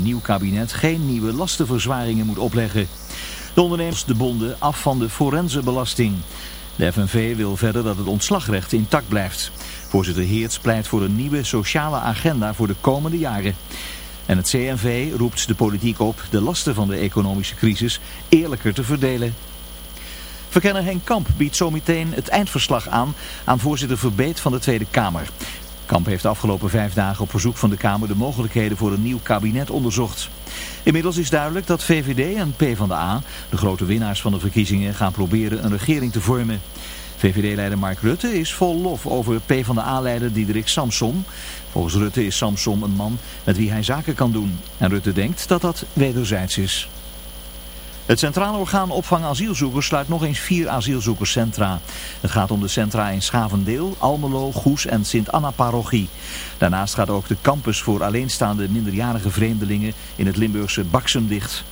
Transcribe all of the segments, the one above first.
een nieuw kabinet geen nieuwe lastenverzwaringen moet opleggen. De ondernemers de bonden af van de forensenbelasting. De FNV wil verder dat het ontslagrecht intact blijft. Voorzitter Heerts pleit voor een nieuwe sociale agenda voor de komende jaren. En het CNV roept de politiek op de lasten van de economische crisis eerlijker te verdelen. Verkenner Henk Kamp biedt zometeen het eindverslag aan aan voorzitter Verbeet van de Tweede Kamer. Kamp heeft de afgelopen vijf dagen op verzoek van de Kamer de mogelijkheden voor een nieuw kabinet onderzocht. Inmiddels is duidelijk dat VVD en PvdA, de grote winnaars van de verkiezingen, gaan proberen een regering te vormen. VVD-leider Mark Rutte is vol lof over PvdA-leider Diederik Samsom. Volgens Rutte is Samsom een man met wie hij zaken kan doen. En Rutte denkt dat dat wederzijds is. Het Centrale Orgaan Opvang Asielzoekers sluit nog eens vier asielzoekerscentra. Het gaat om de centra in Schavendeel, Almelo, Goes en Sint-Anna-parochie. Daarnaast gaat ook de campus voor alleenstaande minderjarige vreemdelingen in het Limburgse Baksem dicht.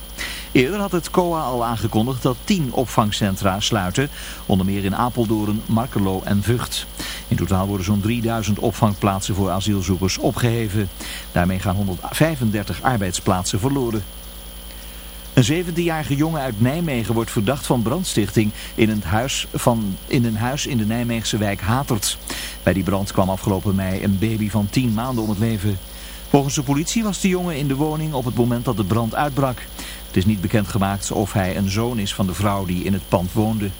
Eerder had het COA al aangekondigd dat tien opvangcentra sluiten, onder meer in Apeldoorn, Markelo en Vught. In totaal worden zo'n 3000 opvangplaatsen voor asielzoekers opgeheven. Daarmee gaan 135 arbeidsplaatsen verloren. Een 17-jarige jongen uit Nijmegen wordt verdacht van brandstichting in een, huis van, in een huis in de Nijmeegse wijk Hatert. Bij die brand kwam afgelopen mei een baby van 10 maanden om het leven. Volgens de politie was de jongen in de woning op het moment dat de brand uitbrak. Het is niet bekendgemaakt of hij een zoon is van de vrouw die in het pand woonde.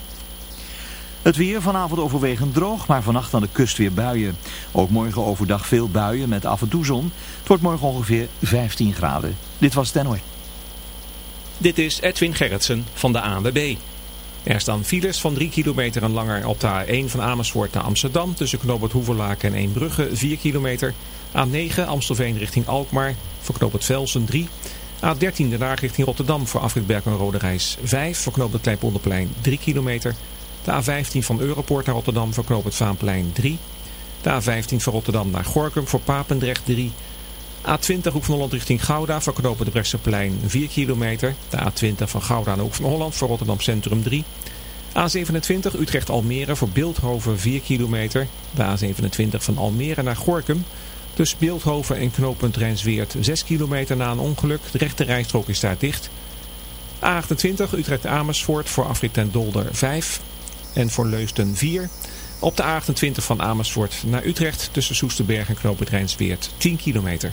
Het weer vanavond overwegend droog, maar vannacht aan de kust weer buien. Ook morgen overdag veel buien met af en toe zon. Het wordt morgen ongeveer 15 graden. Dit was het. Dit is Edwin Gerritsen van de ANWB. Er staan files van 3 kilometer en langer op de A1 van Amersfoort naar Amsterdam tussen Knoopert Hoeverlaken en Eembrugge 4 kilometer. A9 Amstelveen richting Alkmaar voor Knoopert Velsen 3. A13 de richting Rotterdam voor Afrit en Rode Reis 5 voor Knoopert Kleinpolderplein 3 kilometer. De A15 van Europoort naar Rotterdam voor Knoopert Vaanplein 3. De A15 van Rotterdam naar Gorkum voor Papendrecht 3 A20 Hoek van Holland richting Gouda voor knopen de Brechtseplein 4 kilometer. De A20 van Gouda naar Hoek van Holland voor Rotterdam Centrum 3. A27 Utrecht-Almere voor Beeldhoven 4 kilometer. De A27 van Almere naar Gorkum. Tussen Beeldhoven en knooppunt Rijnsweert 6 kilometer na een ongeluk. De rechte rijstrook is daar dicht. A28 Utrecht-Amersfoort voor afrit ten Dolder 5. En voor Leusden 4. Op de A28 van Amersfoort naar Utrecht tussen Soesterberg en knooppunt Rijnsweert 10 kilometer.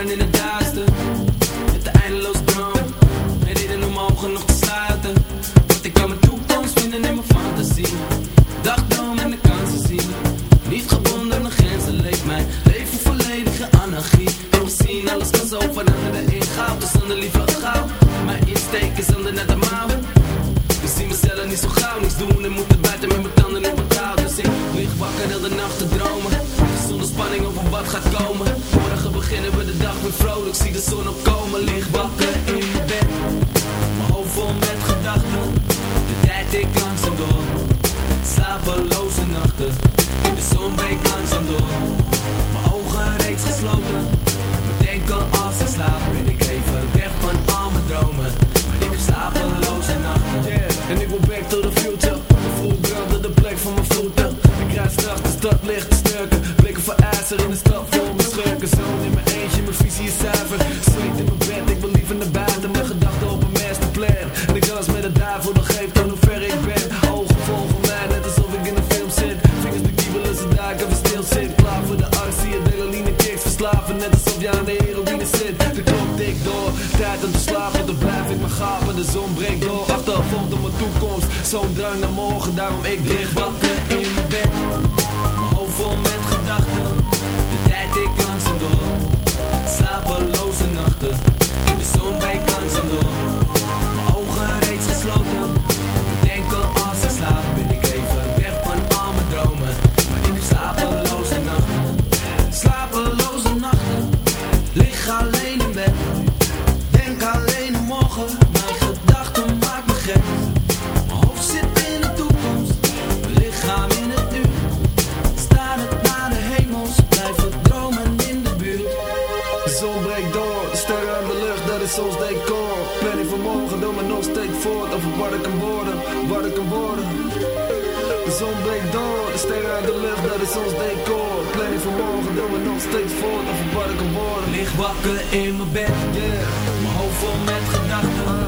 staren in het duister. Met de eindeloos droom. met reden om ogen nog te sluiten. Want ik kan mijn toekomst vinden in mijn fantasie. Dagdroom en de kansen zien. Niet gebonden aan grenzen leeft mijn leven volledige anarchie. Wil zien, alles kan zo veranderen in goud. Dus zonder liever gauw. Mijn insteek is aan de net de mouw. Ik zie mezelf niet zo gauw, niets doen en moet through the ik licht wat De zon breekt door, de sterren uit de lucht, dat is ons decor. Planning van morgen doen we nog steeds voort, of verbarke worden. Licht wakker in mijn bed, yeah. mijn hoofd vol met gedachten.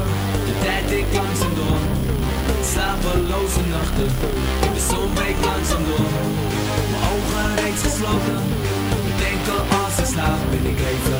De tijd ik langzaam door, slapeloze nachten. De zon breekt langzaam door, mijn ogen reeds gesloten. Denken als ik slaap, ben ik even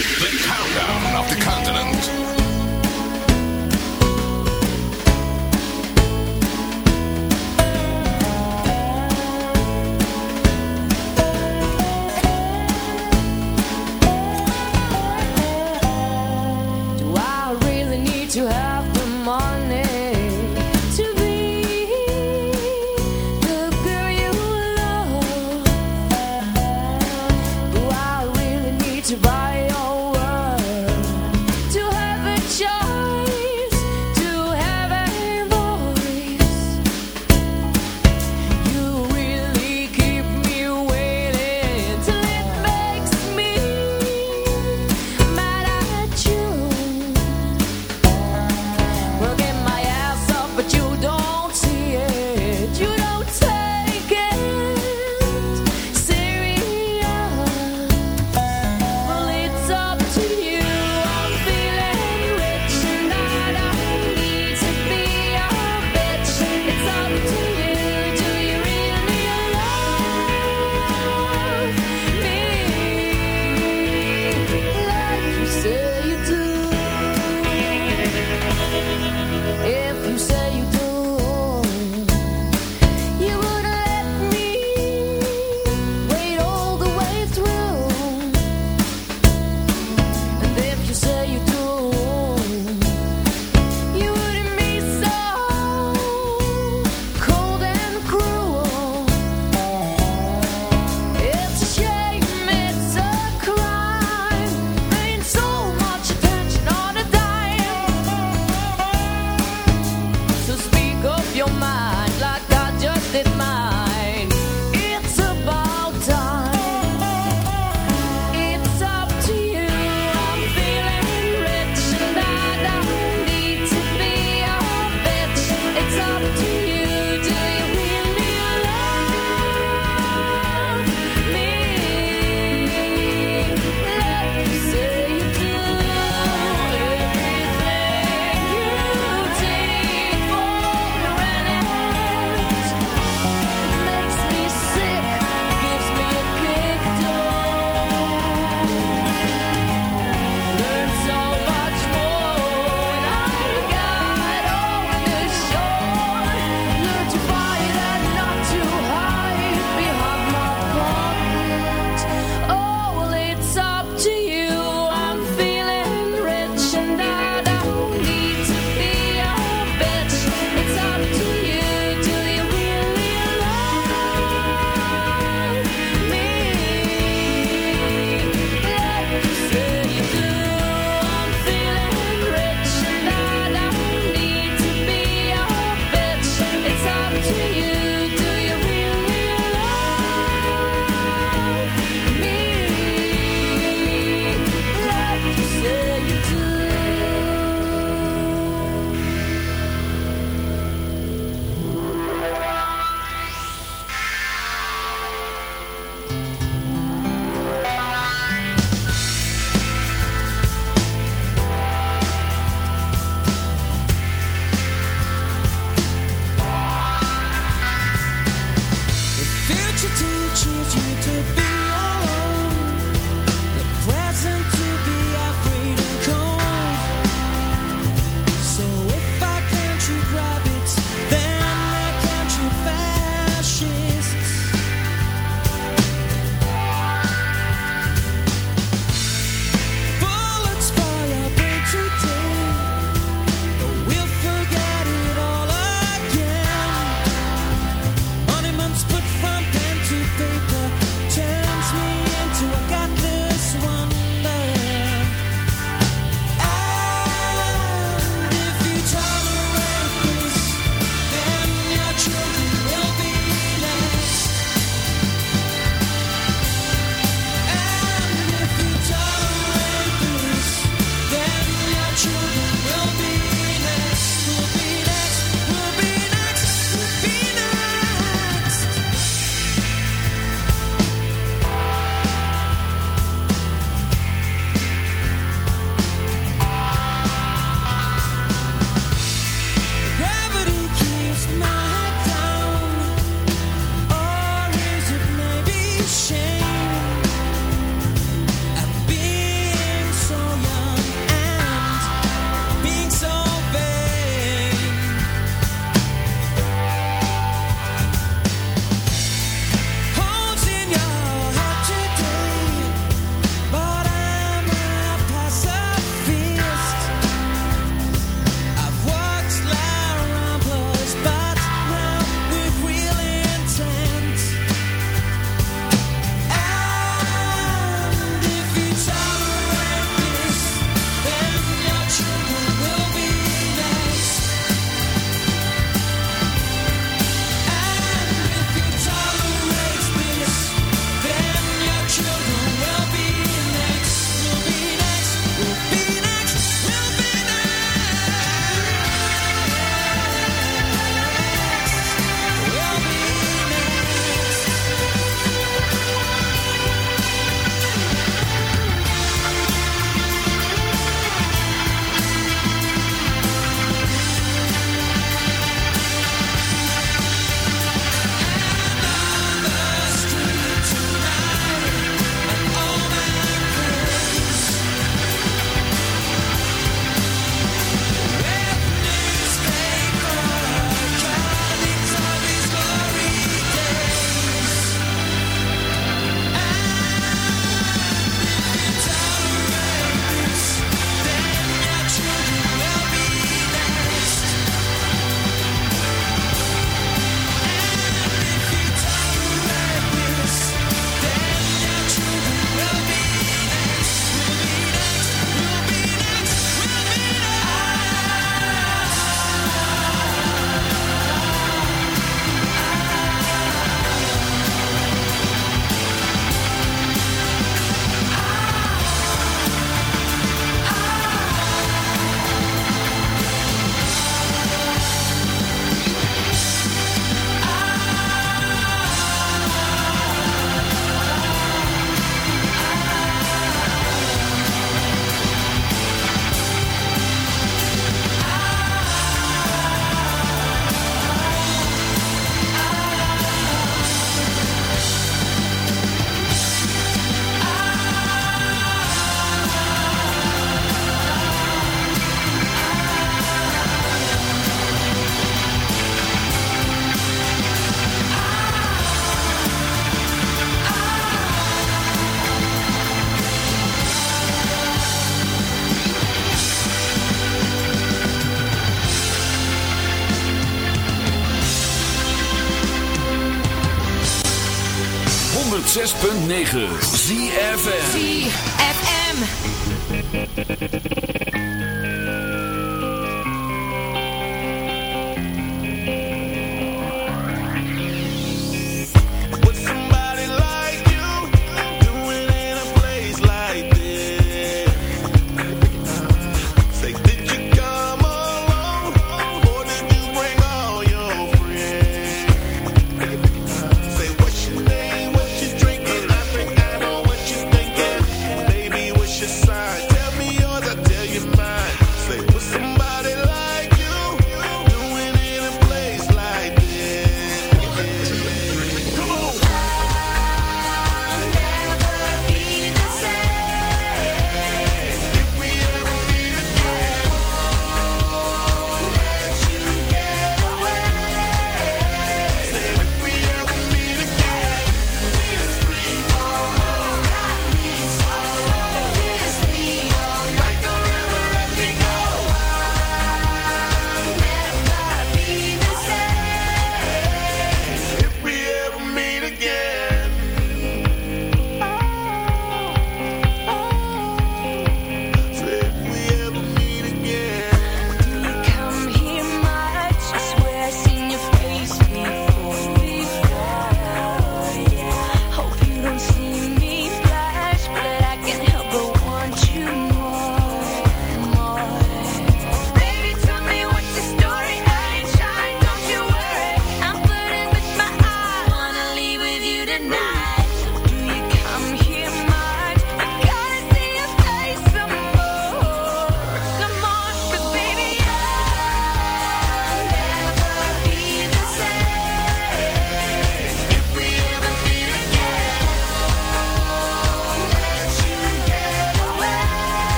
106.9 ZFN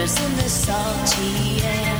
in the salty air.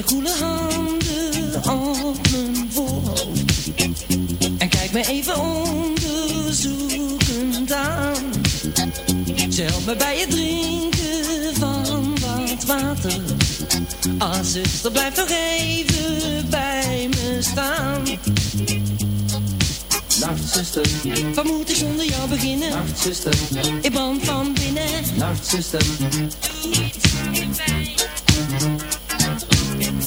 Haar koele handen op mijn voorhoofd En kijkt me even onderzoekend aan Ze helpt me bij het drinken van wat water Ah zuster, blijf nog even bij me staan Nacht, zuster. Wat moet ik zonder jou beginnen? Nacht, zuster. Ik brand van binnen Nacht, zuster. Nacht,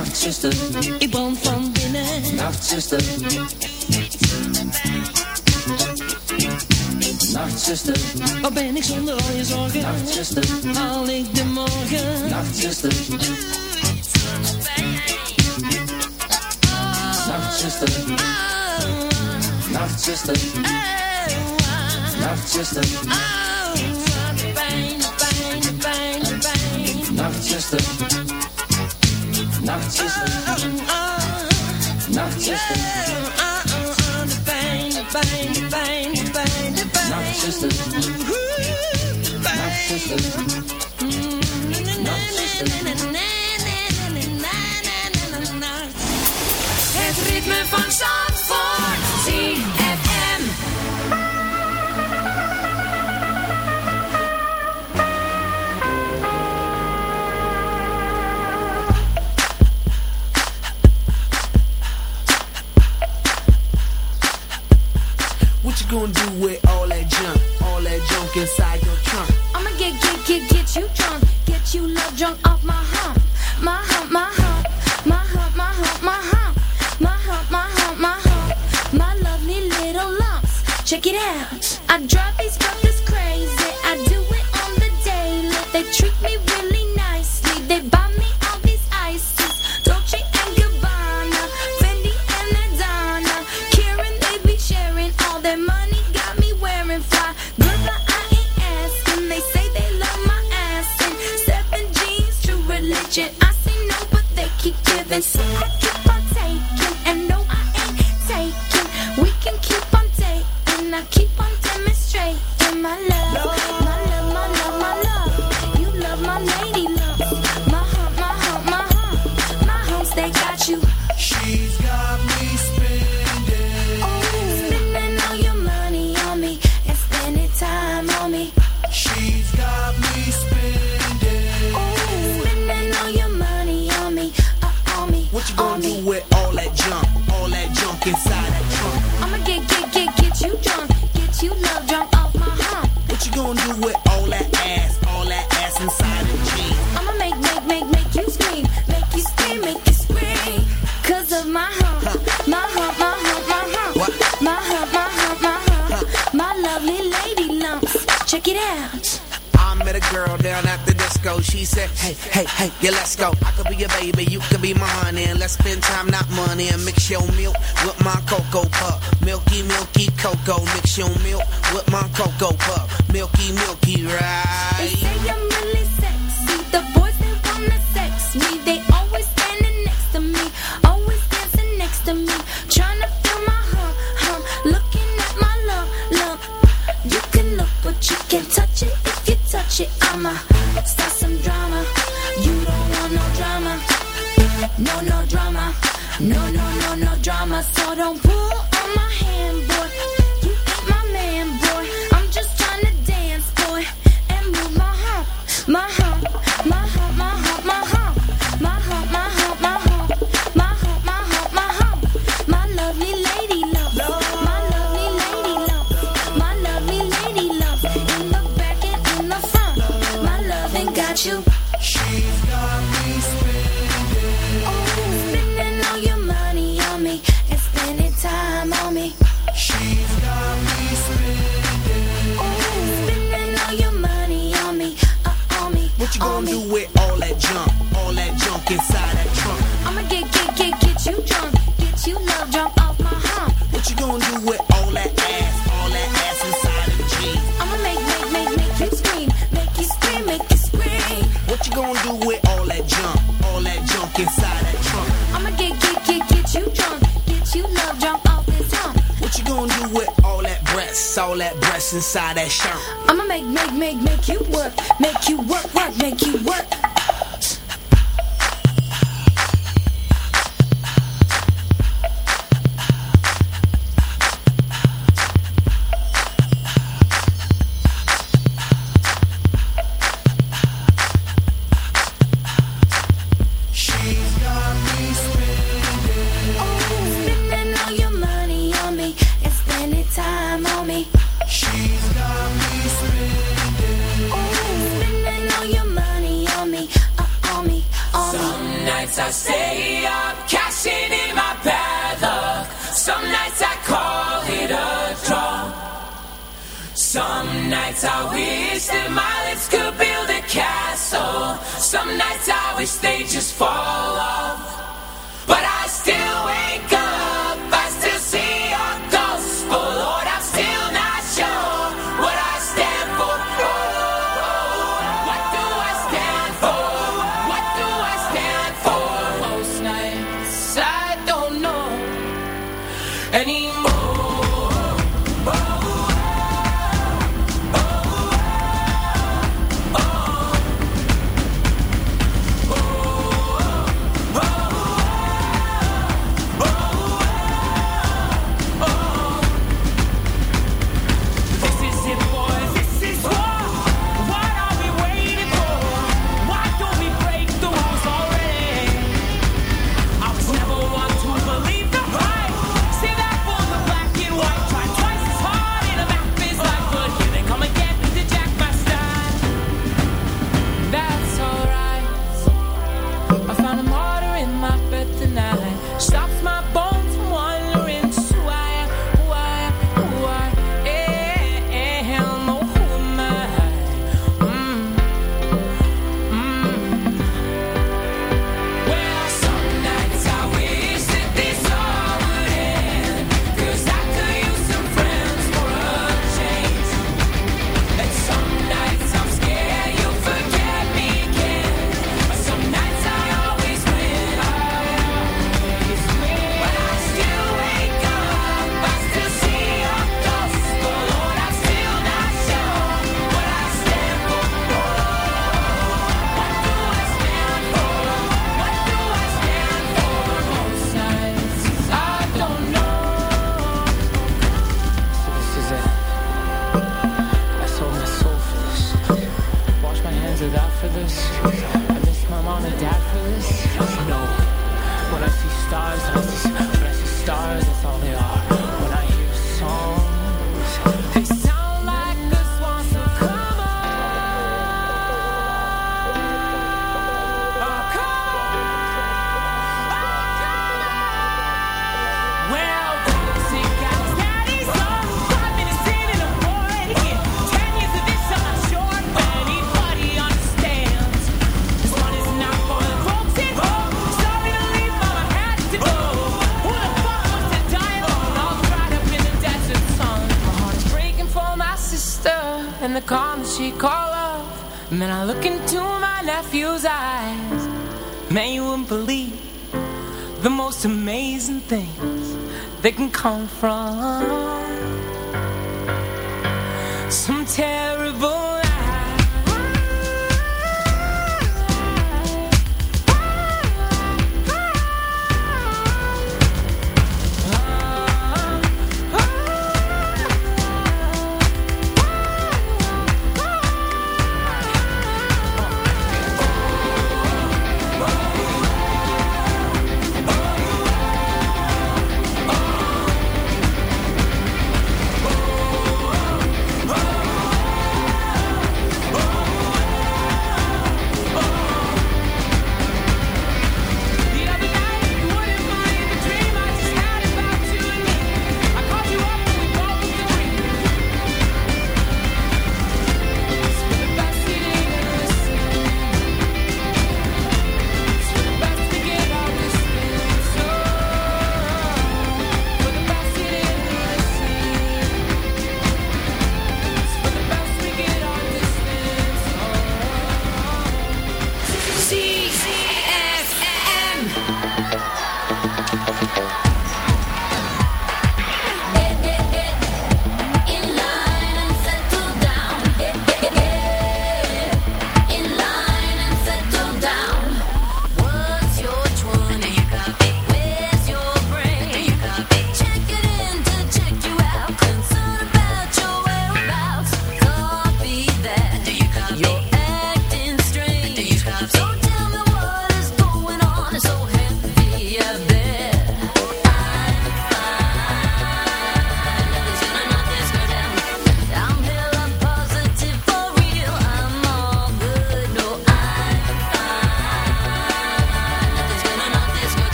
beginnen? Nacht, zuster. Ik brand van binnen. Nacht, zuster. Nacht, zuster. Wat ben ik zonder al je zorgen? Nacht, zuster. Haal ik de morgen? Nacht, zuster. Nacht, zuster. Het ritme van Zandvoort. trick. So don't pull inside that shirt. I'ma make, make, make, make you work, make you work. they just fall off. That can come from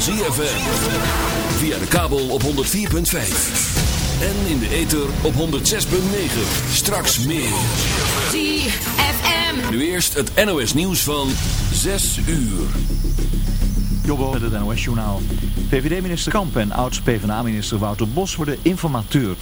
ZFM. Via de kabel op 104.5. En in de ether op 106.9. Straks meer. ZFM. Nu eerst het NOS nieuws van 6 uur. Jobbo met het NOS journaal. VVD-minister Kamp en oud-PVDA-minister Wouter Bos worden informateur.